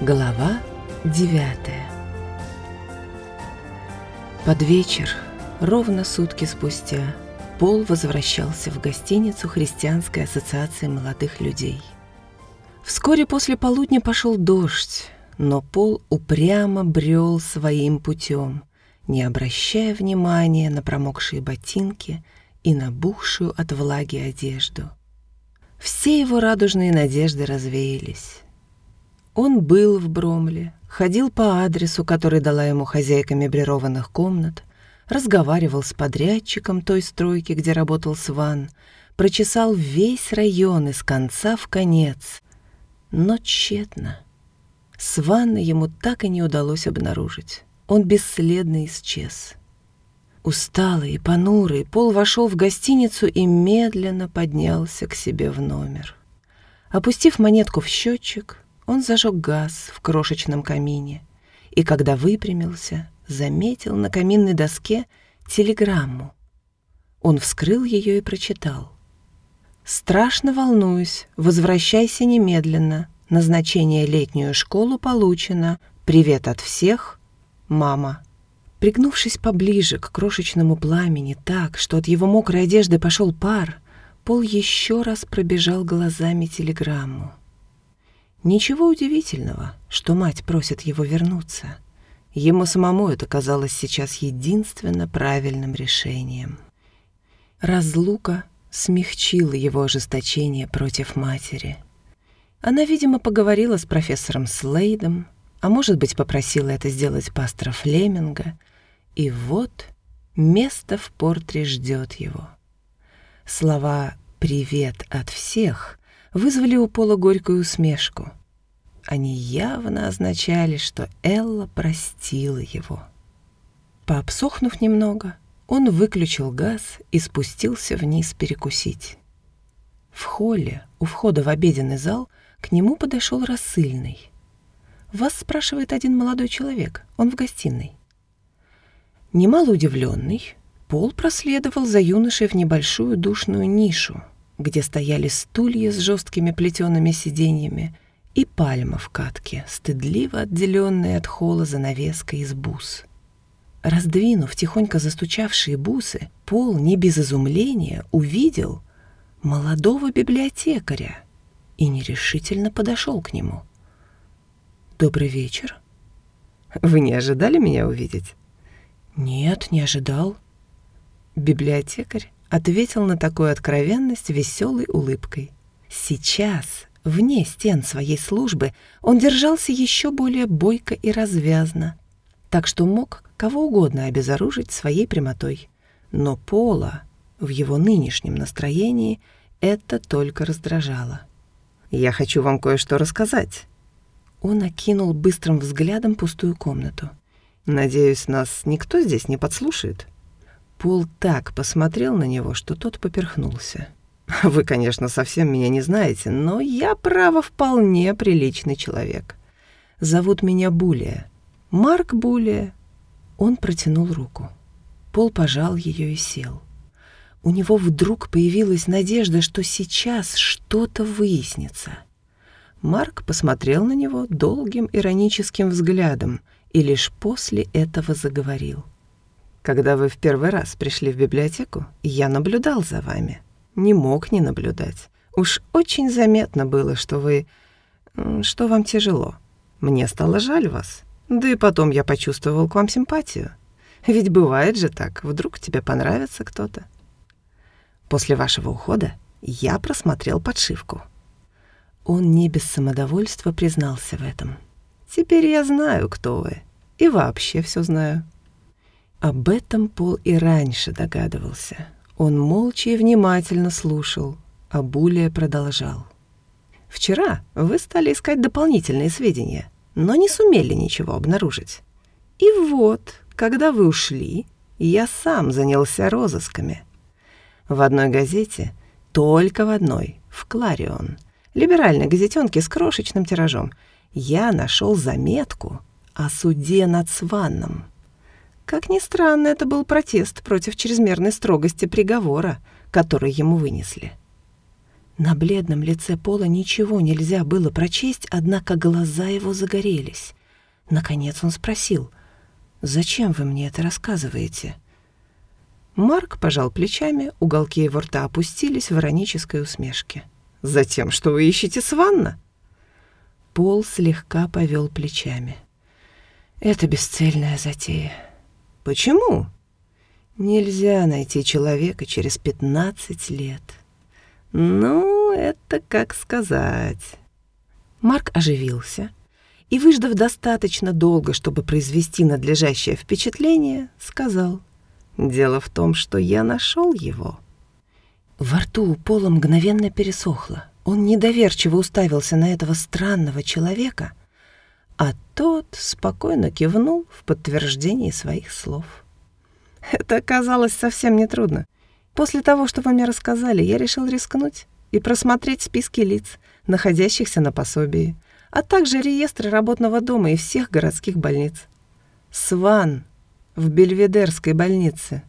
Глава девятая Под вечер, ровно сутки спустя, Пол возвращался в гостиницу Христианской ассоциации молодых людей. Вскоре после полудня пошел дождь, но Пол упрямо брел своим путем, не обращая внимания на промокшие ботинки и набухшую от влаги одежду. Все его радужные надежды развеялись. Он был в Бромле, ходил по адресу, который дала ему хозяйка меблированных комнат, разговаривал с подрядчиком той стройки, где работал Сван, прочесал весь район из конца в конец, но тщетно. Свана ему так и не удалось обнаружить. Он бесследно исчез. Усталый и понурый, Пол вошел в гостиницу и медленно поднялся к себе в номер. Опустив монетку в счетчик, он зажег газ в крошечном камине и, когда выпрямился, заметил на каминной доске телеграмму. Он вскрыл ее и прочитал. «Страшно волнуюсь. Возвращайся немедленно. Назначение летнюю школу получено. Привет от всех. Мама». Пригнувшись поближе к крошечному пламени так, что от его мокрой одежды пошел пар, Пол еще раз пробежал глазами телеграмму. Ничего удивительного, что мать просит его вернуться. Ему самому это казалось сейчас единственно правильным решением. Разлука смягчила его ожесточение против матери. Она, видимо, поговорила с профессором Слейдом, а может быть, попросила это сделать пастора Флеминга — и вот место в портре ждет его. Слова «привет от всех» вызвали у Пола горькую усмешку. Они явно означали, что Элла простила его. Пообсохнув немного, он выключил газ и спустился вниз перекусить. В холле, у входа в обеденный зал, к нему подошел рассыльный. «Вас спрашивает один молодой человек, он в гостиной». Немало удивленный, Пол проследовал за юношей в небольшую душную нишу, где стояли стулья с жесткими плетеными сиденьями и пальма в катке, стыдливо отделенная от холла занавеской из бус. Раздвинув тихонько застучавшие бусы, Пол не без изумления увидел молодого библиотекаря и нерешительно подошел к нему. «Добрый вечер. Вы не ожидали меня увидеть?» «Нет, не ожидал». Библиотекарь ответил на такую откровенность веселой улыбкой. Сейчас, вне стен своей службы, он держался еще более бойко и развязно, так что мог кого угодно обезоружить своей прямотой. Но Пола в его нынешнем настроении это только раздражало. «Я хочу вам кое-что рассказать». Он окинул быстрым взглядом пустую комнату. Надеюсь, нас никто здесь не подслушает. Пол так посмотрел на него, что тот поперхнулся. Вы, конечно, совсем меня не знаете, но я, право, вполне приличный человек. Зовут меня Булия. Марк Булия. Он протянул руку. Пол пожал ее и сел. У него вдруг появилась надежда, что сейчас что-то выяснится. Марк посмотрел на него долгим ироническим взглядом и лишь после этого заговорил. «Когда вы в первый раз пришли в библиотеку, я наблюдал за вами. Не мог не наблюдать. Уж очень заметно было, что вы... что вам тяжело. Мне стало жаль вас. Да и потом я почувствовал к вам симпатию. Ведь бывает же так, вдруг тебе понравится кто-то. После вашего ухода я просмотрел подшивку». Он не без самодовольства признался в этом. Теперь я знаю, кто вы, и вообще все знаю». Об этом Пол и раньше догадывался. Он молча и внимательно слушал, а Булия продолжал. «Вчера вы стали искать дополнительные сведения, но не сумели ничего обнаружить. И вот, когда вы ушли, я сам занялся розысками. В одной газете, только в одной, в «Кларион», либеральной газетенке с крошечным тиражом — я нашел заметку о суде над Сванном. Как ни странно, это был протест против чрезмерной строгости приговора, который ему вынесли. На бледном лице Пола ничего нельзя было прочесть, однако глаза его загорелись. Наконец он спросил, «Зачем вы мне это рассказываете?» Марк пожал плечами, уголки его рта опустились в иронической усмешке. «Затем, что вы ищете Сванна?» Пол слегка повел плечами. «Это бесцельная затея». «Почему?» «Нельзя найти человека через пятнадцать лет». «Ну, это как сказать». Марк оживился и, выждав достаточно долго, чтобы произвести надлежащее впечатление, сказал, «Дело в том, что я нашел его». Во рту у Пола мгновенно пересохло. Он недоверчиво уставился на этого странного человека, а тот спокойно кивнул в подтверждении своих слов. Это оказалось совсем нетрудно. После того, что вы мне рассказали, я решил рискнуть и просмотреть списки лиц, находящихся на пособии, а также реестры работного дома и всех городских больниц. Сван в Бельведерской больнице.